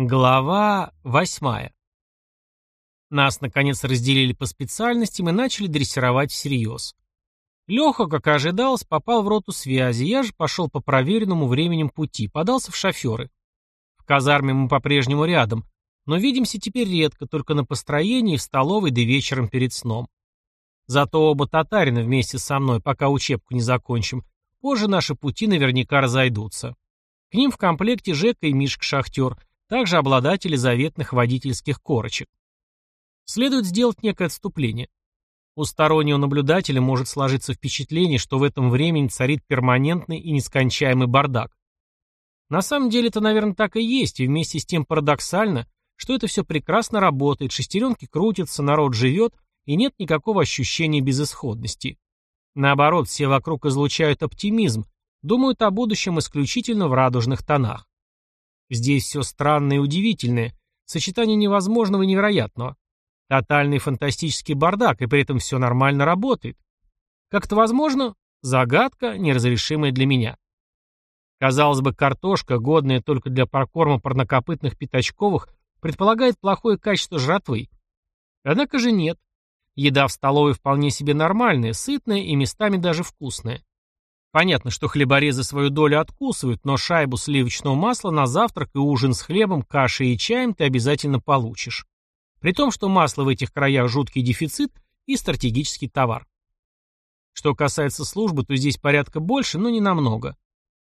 Глава восьмая. Нас, наконец, разделили по специальностям и начали дрессировать всерьез. Леха, как и ожидалось, попал в роту связи, я же пошел по проверенному временем пути, подался в шоферы. В казарме мы по-прежнему рядом, но видимся теперь редко, только на построении, в столовой да вечером перед сном. Зато оба татарина вместе со мной, пока учебку не закончим, позже наши пути наверняка разойдутся. К ним в комплекте Жека и Мишка-шахтер – также обладатели заветных водительских корочек. Следует сделать некое отступление. У стороннего наблюдателя может сложиться впечатление, что в этом времени царит перманентный и нескончаемый бардак. На самом деле это, наверное, так и есть, и вместе с тем парадоксально, что это все прекрасно работает, шестеренки крутятся, народ живет, и нет никакого ощущения безысходности. Наоборот, все вокруг излучают оптимизм, думают о будущем исключительно в радужных тонах. Здесь все странное и удивительное, сочетание невозможного и невероятного. Тотальный фантастический бардак, и при этом все нормально работает. Как это возможно? Загадка, неразрешимая для меня. Казалось бы, картошка, годная только для прокорма парнокопытных пятачковых, предполагает плохое качество жратвы. Однако же нет. Еда в столовой вполне себе нормальная, сытная и местами даже вкусная. Понятно, что хлеборезы свою долю откусывают, но шайбу сливочного масла на завтрак и ужин с хлебом, кашей и чаем ты обязательно получишь. При том, что масло в этих краях жуткий дефицит и стратегический товар. Что касается службы, то здесь порядка больше, но не намного.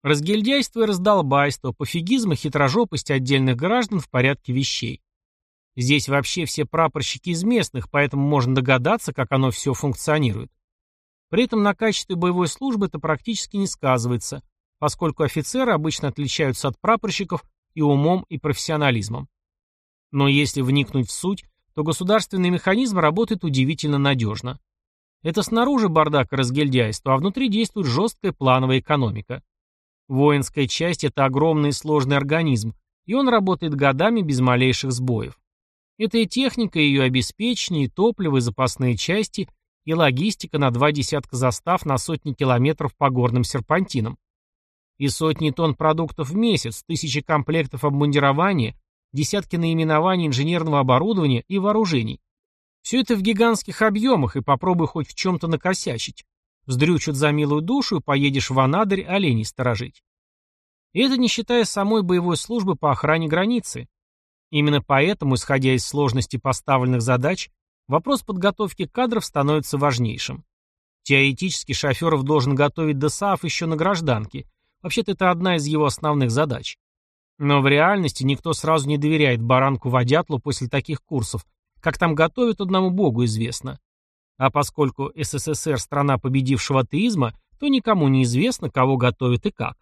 Разгильдяйство и раздолбайство, пофигизм и хитрожопость отдельных граждан в порядке вещей. Здесь вообще все прапорщики из местных, поэтому можно догадаться, как оно все функционирует. При этом на качестве боевой службы это практически не сказывается, поскольку офицеры обычно отличаются от прапорщиков и умом, и профессионализмом. Но если вникнуть в суть, то государственный механизм работает удивительно надежно. Это снаружи бардак и разгильдяйство, а внутри действует жесткая плановая экономика. Воинская часть – это огромный и сложный организм, и он работает годами без малейших сбоев. Это и техника, и ее обеспечение, и топливо, и запасные части, и логистика на два десятка застав на сотни километров по горным серпантинам. И сотни тонн продуктов в месяц, тысячи комплектов обмундирования, десятки наименований инженерного оборудования и вооружений. Все это в гигантских объемах, и попробуй хоть в чем-то накосячить. Вздрючат за милую душу и поедешь в Анадырь оленей сторожить. И это не считая самой боевой службы по охране границы. Именно поэтому, исходя из сложности поставленных задач, Вопрос подготовки кадров становится важнейшим. Теоретически Шоферов должен готовить ДСАФ еще на гражданке. Вообще-то это одна из его основных задач. Но в реальности никто сразу не доверяет баранку-водятлу после таких курсов. Как там готовят, одному богу известно. А поскольку СССР – страна победившего атеизма, то никому не известно, кого готовят и как.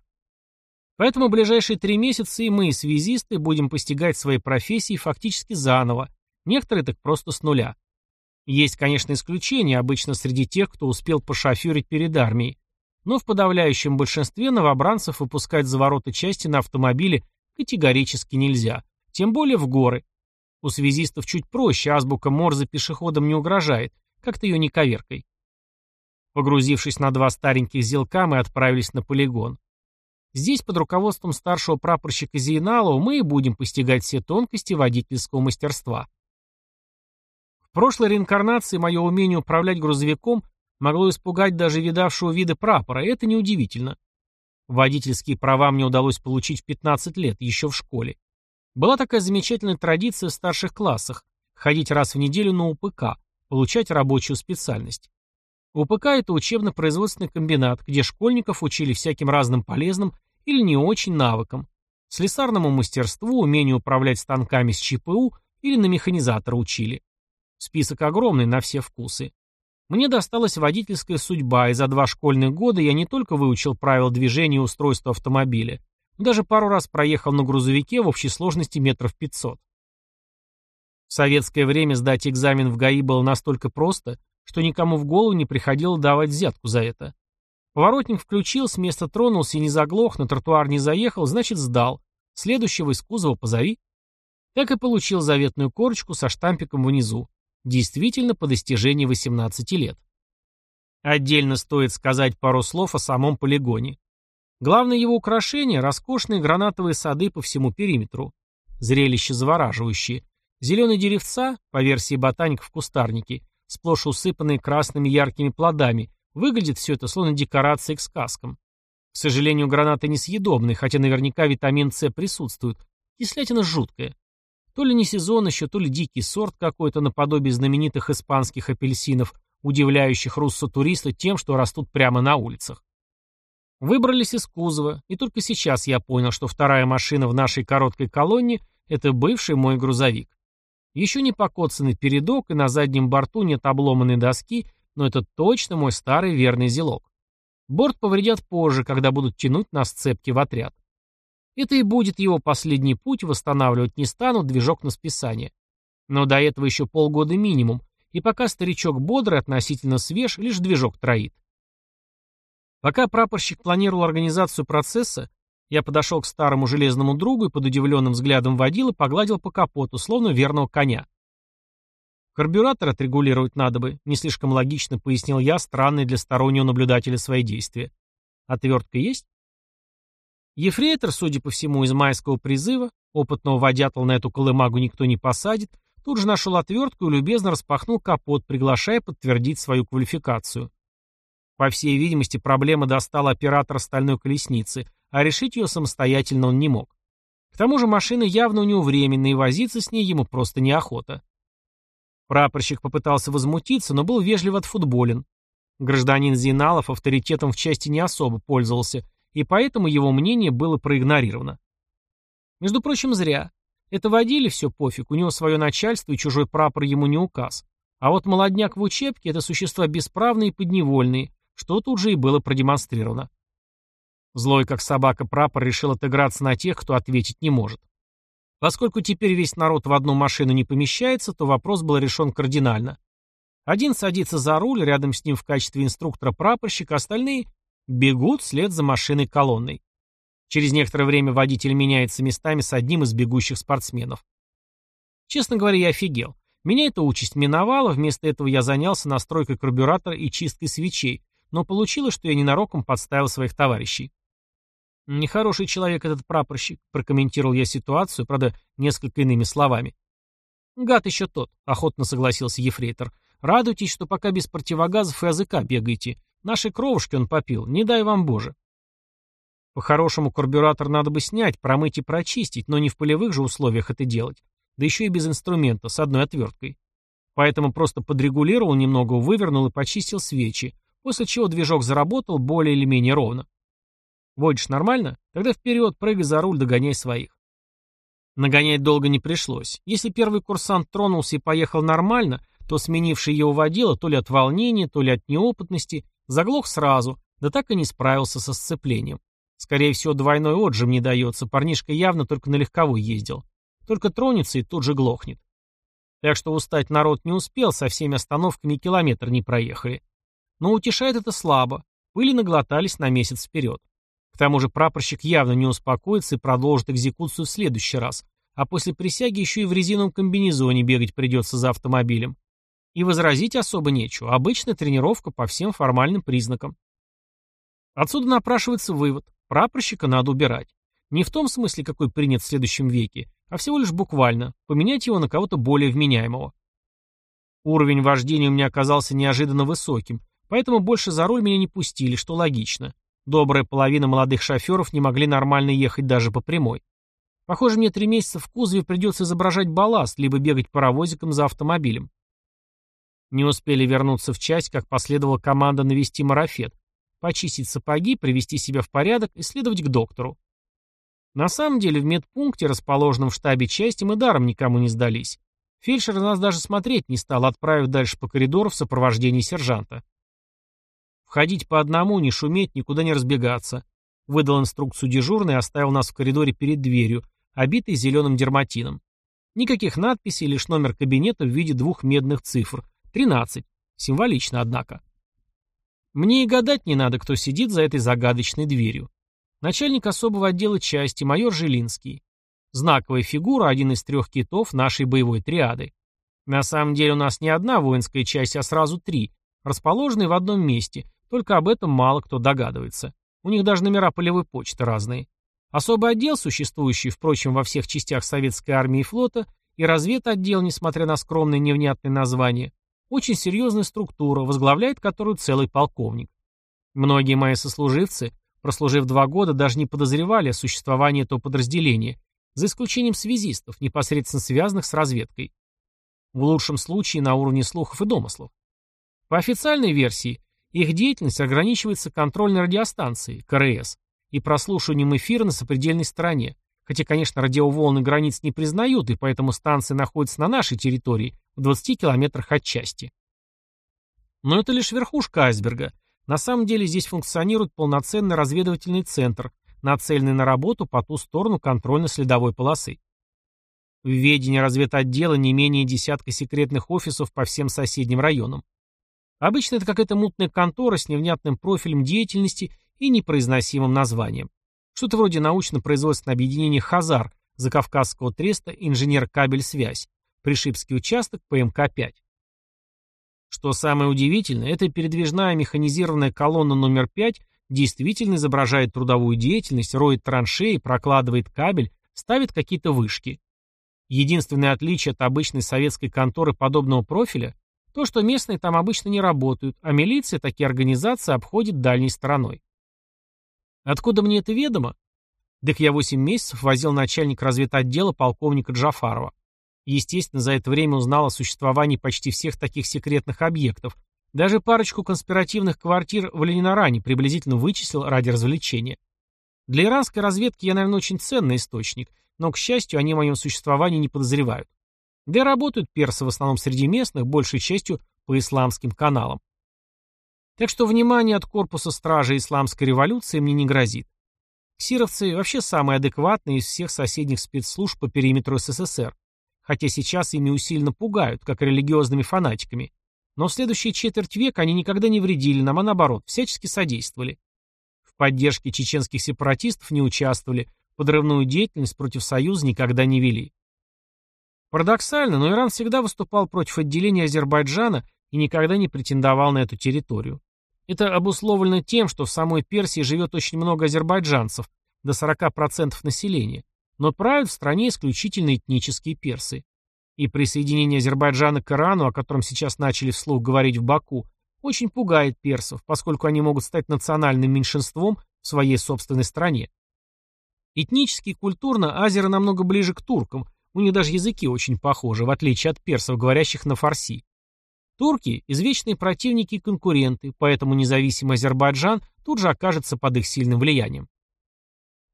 Поэтому ближайшие три месяца и мы, связисты, будем постигать свои профессии фактически заново, некоторые так просто с нуля. Есть, конечно, исключения, обычно среди тех, кто успел пошоферить перед армией, но в подавляющем большинстве новобранцев выпускать за ворота части на автомобиле категорически нельзя, тем более в горы. У связистов чуть проще, азбука Морзе пешеходам не угрожает, как-то ее не коверкой. Погрузившись на два стареньких зелка, мы отправились на полигон. Здесь под руководством старшего прапорщика Зейналова мы и будем постигать все тонкости водительского мастерства прошлой реинкарнации мое умение управлять грузовиком могло испугать даже видавшего виды прапора, и это неудивительно. Водительские права мне удалось получить в 15 лет, еще в школе. Была такая замечательная традиция в старших классах – ходить раз в неделю на УПК, получать рабочую специальность. УПК – это учебно-производственный комбинат, где школьников учили всяким разным полезным или не очень навыкам. Слесарному мастерству, умению управлять станками с ЧПУ или на механизатора учили. Список огромный на все вкусы. Мне досталась водительская судьба, и за два школьных года я не только выучил правила движения и устройства автомобиля, даже пару раз проехал на грузовике в общей сложности метров 500. В советское время сдать экзамен в ГАИ было настолько просто, что никому в голову не приходило давать взятку за это. Поворотник включил, с места тронулся и не заглох, на тротуар не заехал, значит сдал. Следующего из кузова позови. Так и получил заветную корочку со штампиком внизу. Действительно по достижении 18 лет. Отдельно стоит сказать пару слов о самом полигоне. Главное его украшение – роскошные гранатовые сады по всему периметру. Зрелище завораживающее. Зеленые деревца, по версии ботаников кустарники, сплошь усыпанные красными яркими плодами, выглядит все это словно декорации к сказкам. К сожалению, гранаты несъедобные, хотя наверняка витамин С присутствует. Кислятина жуткая. То ли не сезон еще, то ли дикий сорт какой-то наподобие знаменитых испанских апельсинов, удивляющих руссо-туриста тем, что растут прямо на улицах. Выбрались из кузова, и только сейчас я понял, что вторая машина в нашей короткой колонне – это бывший мой грузовик. Еще не покоцанный передок, и на заднем борту нет обломанной доски, но это точно мой старый верный зелок. Борт повредят позже, когда будут тянуть нас цепки в отряд. Это и будет его последний путь, восстанавливать не станут движок на списание. Но до этого еще полгода минимум, и пока старичок бодрый, относительно свеж, лишь движок троит. Пока прапорщик планировал организацию процесса, я подошел к старому железному другу и под удивленным взглядом водила погладил по капоту, словно верного коня. «Карбюратор отрегулировать надо бы», — не слишком логично пояснил я, странный для стороннего наблюдателя свои действия. «Отвертка есть?» Ефрейтор, судя по всему, из майского призыва, опытного водятла на эту колымагу никто не посадит, тут же нашел отвертку и любезно распахнул капот, приглашая подтвердить свою квалификацию. По всей видимости, проблема достала оператора стальной колесницы, а решить ее самостоятельно он не мог. К тому же машина явно у него временная, и возиться с ней ему просто неохота. Прапорщик попытался возмутиться, но был вежливо отфутболен. Гражданин Зиналов авторитетом в части не особо пользовался, и поэтому его мнение было проигнорировано. Между прочим, зря. Это водили все пофиг, у него свое начальство и чужой прапор ему не указ. А вот молодняк в учебке — это существа бесправные и подневольные, что тут же и было продемонстрировано. Злой как собака прапор решил отыграться на тех, кто ответить не может. Поскольку теперь весь народ в одну машину не помещается, то вопрос был решен кардинально. Один садится за руль, рядом с ним в качестве инструктора прапорщик, остальные бегут вслед за машиной колонной. Через некоторое время водитель меняется местами с одним из бегущих спортсменов. Честно говоря, я офигел. Меня эта участь миновала, вместо этого я занялся настройкой карбюратора и чисткой свечей, но получилось, что я ненароком подставил своих товарищей. «Нехороший человек этот прапорщик», — прокомментировал я ситуацию, правда, несколько иными словами. «Гад еще тот», — охотно согласился ефрейтор. «Радуйтесь, что пока без противогазов и языка бегаете. Наши кровушки он попил, не дай вам Боже». По-хорошему, карбюратор надо бы снять, промыть и прочистить, но не в полевых же условиях это делать. Да еще и без инструмента, с одной отверткой. Поэтому просто подрегулировал немного, вывернул и почистил свечи, после чего движок заработал более или менее ровно. Водишь нормально? Тогда вперед, прыгай за руль, догоняй своих. Нагонять долго не пришлось. Если первый курсант тронулся и поехал нормально, то сменивший его водила то ли от волнения, то ли от неопытности, заглох сразу, да так и не справился со сцеплением. Скорее всего, двойной отжим не дается, парнишка явно только на легковой ездил. Только тронется и тут же глохнет. Так что устать народ не успел, со всеми остановками километр не проехали. Но утешает это слабо, пыли наглотались на месяц вперед. К тому же прапорщик явно не успокоится и продолжит экзекуцию в следующий раз, а после присяги еще и в резиновом комбинезоне бегать придется за автомобилем. И возразить особо нечего, обычная тренировка по всем формальным признакам. Отсюда напрашивается вывод, прапорщика надо убирать. Не в том смысле, какой принят в следующем веке, а всего лишь буквально, поменять его на кого-то более вменяемого. Уровень вождения у меня оказался неожиданно высоким, поэтому больше за руль меня не пустили, что логично. Добрая половина молодых шоферов не могли нормально ехать даже по прямой. Похоже, мне три месяца в кузове придется изображать балласт, либо бегать паровозиком за автомобилем. Не успели вернуться в часть, как последовала команда навести марафет, почистить сапоги, привести себя в порядок и следовать к доктору. На самом деле в медпункте, расположенном в штабе части, мы даром никому не сдались. Фельдшер нас даже смотреть не стал, отправив дальше по коридору в сопровождении сержанта. Входить по одному, не шуметь, никуда не разбегаться. Выдал инструкцию дежурный и оставил нас в коридоре перед дверью, обитой зеленым дерматином. Никаких надписей, лишь номер кабинета в виде двух медных цифр. 13. Символично, однако. Мне и гадать не надо, кто сидит за этой загадочной дверью. Начальник особого отдела части, майор Жилинский. Знаковая фигура, один из трех китов нашей боевой триады. На самом деле у нас не одна воинская часть, а сразу три, расположенные в одном месте, только об этом мало кто догадывается. У них даже номера полевой почты разные. Особый отдел, существующий, впрочем, во всех частях советской армии и флота, и разведотдел, несмотря на скромное невнятное название, очень серьезная структура, возглавляет которую целый полковник. Многие мои сослуживцы, прослужив два года, даже не подозревали о существовании этого подразделения, за исключением связистов, непосредственно связанных с разведкой. В лучшем случае на уровне слухов и домыслов. По официальной версии, их деятельность ограничивается контрольной радиостанцией, КРС, и прослушиванием эфира на сопредельной стороне, хотя, конечно, радиоволны границ не признают, и поэтому станция находится на нашей территории, в 20 километрах от части. Но это лишь верхушка айсберга. На самом деле здесь функционирует полноценный разведывательный центр, нацеленный на работу по ту сторону контрольно-следовой полосы. В ведении разведотдела не менее десятка секретных офисов по всем соседним районам. Обычно это какая-то мутная контора с невнятным профилем деятельности и непроизносимым названием. Что-то вроде научно-производственного объединения «Хазар», Закавказского треста «Инженер-кабель-связь», Пришибский участок, ПМК-5. Что самое удивительное, эта передвижная механизированная колонна номер 5 действительно изображает трудовую деятельность, роет траншеи, прокладывает кабель, ставит какие-то вышки. Единственное отличие от обычной советской конторы подобного профиля – то, что местные там обычно не работают, а милиция такие организации обходит дальней стороной. Откуда мне это ведомо? Так я 8 месяцев возил начальник разведотдела полковника Джафарова. Естественно, за это время узнал о существовании почти всех таких секретных объектов. Даже парочку конспиративных квартир в Ленинаране приблизительно вычислил ради развлечения. Для иранской разведки я, наверное, очень ценный источник, но, к счастью, они о моем существовании не подозревают. Да и работают персы в основном среди местных, большей частью по исламским каналам. Так что внимание от корпуса стражи исламской революции мне не грозит. Ксировцы вообще самые адекватные из всех соседних спецслужб по периметру СССР, хотя сейчас ими усиленно пугают, как религиозными фанатиками. Но в следующие четверть века они никогда не вредили нам, а наоборот, всячески содействовали. В поддержке чеченских сепаратистов не участвовали, подрывную деятельность против Союза никогда не вели. Парадоксально, но Иран всегда выступал против отделения Азербайджана и никогда не претендовал на эту территорию. Это обусловлено тем, что в самой Персии живет очень много азербайджанцев, до 40% населения, но правят в стране исключительно этнические персы. И присоединение Азербайджана к Ирану, о котором сейчас начали вслух говорить в Баку, очень пугает персов, поскольку они могут стать национальным меньшинством в своей собственной стране. Этнически и культурно азеры намного ближе к туркам, у них даже языки очень похожи, в отличие от персов, говорящих на фарси. Турки – извечные противники и конкуренты, поэтому независимый Азербайджан тут же окажется под их сильным влиянием.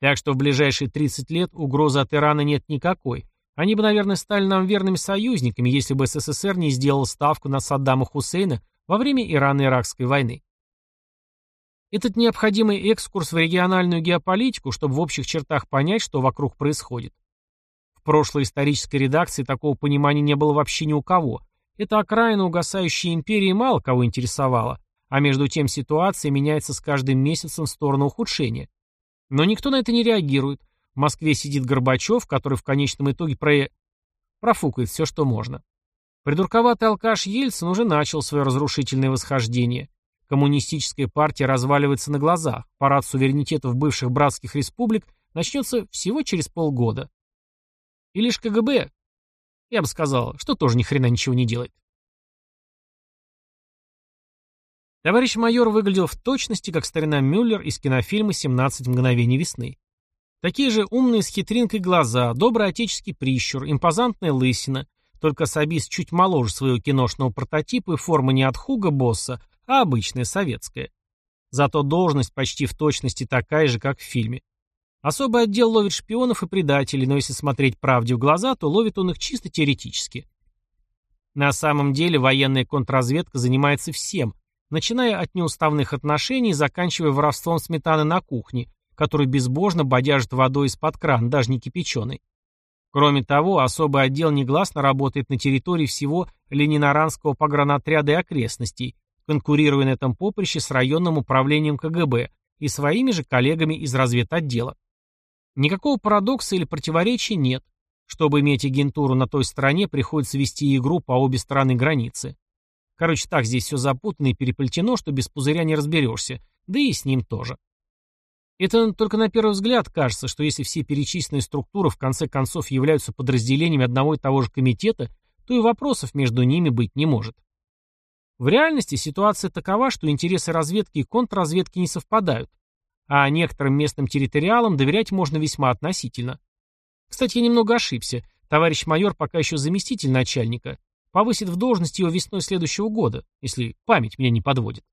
Так что в ближайшие 30 лет угрозы от Ирана нет никакой. Они бы, наверное, стали нам верными союзниками, если бы СССР не сделал ставку на Саддама Хусейна во время Ирано-Иракской войны. Этот необходимый экскурс в региональную геополитику, чтобы в общих чертах понять, что вокруг происходит. В прошлой исторической редакции такого понимания не было вообще ни у кого. Эта окраина угасающей империи мало кого интересовала, а между тем ситуация меняется с каждым месяцем в сторону ухудшения. Но никто на это не реагирует. В Москве сидит Горбачев, который в конечном итоге про... профукает все, что можно. Придурковатый алкаш Ельцин уже начал свое разрушительное восхождение. Коммунистическая партия разваливается на глазах. Парад суверенитетов бывших братских республик начнется всего через полгода. И лишь КГБ, я бы сказал, что тоже ни хрена ничего не делает. Товарищ майор выглядел в точности, как старина Мюллер из кинофильма «17 мгновений весны». Такие же умные с хитринкой глаза, добрый отеческий прищур, импозантная лысина, только особист чуть моложе своего киношного прототипа и форма не от Хуга Босса, а обычная советская. Зато должность почти в точности такая же, как в фильме. Особый отдел ловит шпионов и предателей, но если смотреть правде в глаза, то ловит он их чисто теоретически. На самом деле военная контрразведка занимается всем, начиная от неуставных отношений заканчивая воровством сметаны на кухне, которую безбожно бодяжит водой из-под крана, даже не кипяченой. Кроме того, особый отдел негласно работает на территории всего Лениноранского погранотряда и окрестностей, конкурируя на этом поприще с районным управлением КГБ и своими же коллегами из разведотдела. Никакого парадокса или противоречия нет. Чтобы иметь агентуру на той стороне, приходится вести игру по обе стороны границы. Короче, так здесь все запутано и переплетено, что без пузыря не разберешься, да и с ним тоже. Это только на первый взгляд кажется, что если все перечисленные структуры в конце концов являются подразделениями одного и того же комитета, то и вопросов между ними быть не может. В реальности ситуация такова, что интересы разведки и контрразведки не совпадают, а некоторым местным территориалам доверять можно весьма относительно. Кстати, я немного ошибся. Товарищ майор пока еще заместитель начальника. Повысит в должности его весной следующего года, если память меня не подводит.